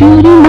चोरी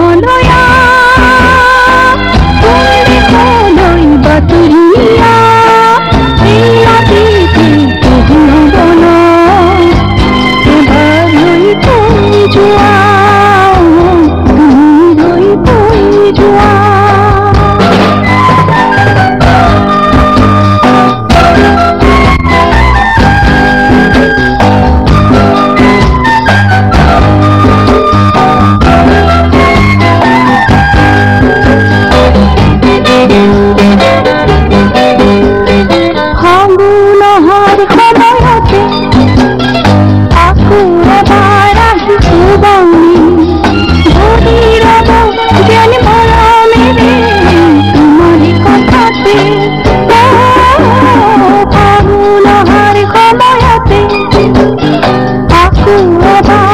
我操